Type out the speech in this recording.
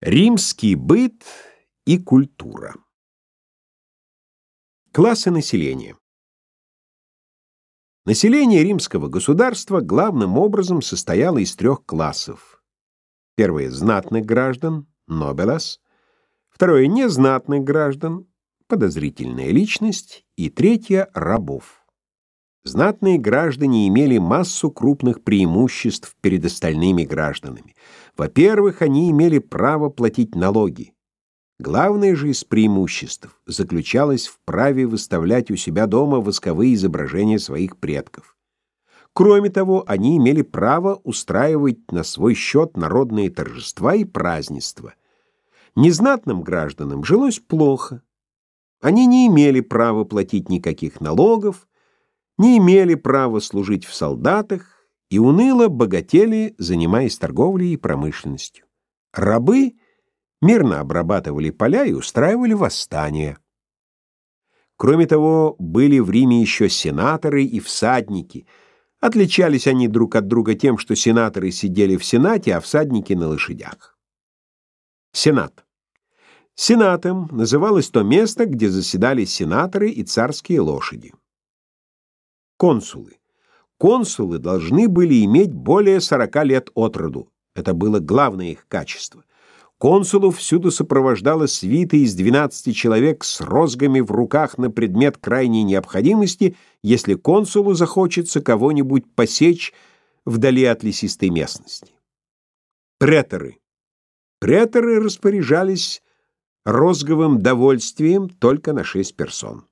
Римский быт и культура. Классы населения. Население римского государства главным образом состояло из трех классов. Первое — знатных граждан, нобелас. Второе — незнатных граждан, подозрительная личность. И третье — рабов. Знатные граждане имели массу крупных преимуществ перед остальными гражданами. Во-первых, они имели право платить налоги. Главное же из преимуществ заключалось в праве выставлять у себя дома восковые изображения своих предков. Кроме того, они имели право устраивать на свой счет народные торжества и празднества. Незнатным гражданам жилось плохо. Они не имели права платить никаких налогов, не имели права служить в солдатах и уныло богатели, занимаясь торговлей и промышленностью. Рабы мирно обрабатывали поля и устраивали восстания. Кроме того, были в Риме еще сенаторы и всадники. Отличались они друг от друга тем, что сенаторы сидели в сенате, а всадники на лошадях. Сенат. Сенатом называлось то место, где заседали сенаторы и царские лошади. Консулы. Консулы должны были иметь более 40 лет от роду. Это было главное их качество. Консулов всюду сопровождала свита из 12 человек с розгами в руках на предмет крайней необходимости, если консулу захочется кого-нибудь посечь вдали от лесистой местности. Преторы. Преторы распоряжались розговым довольствием только на шесть персон.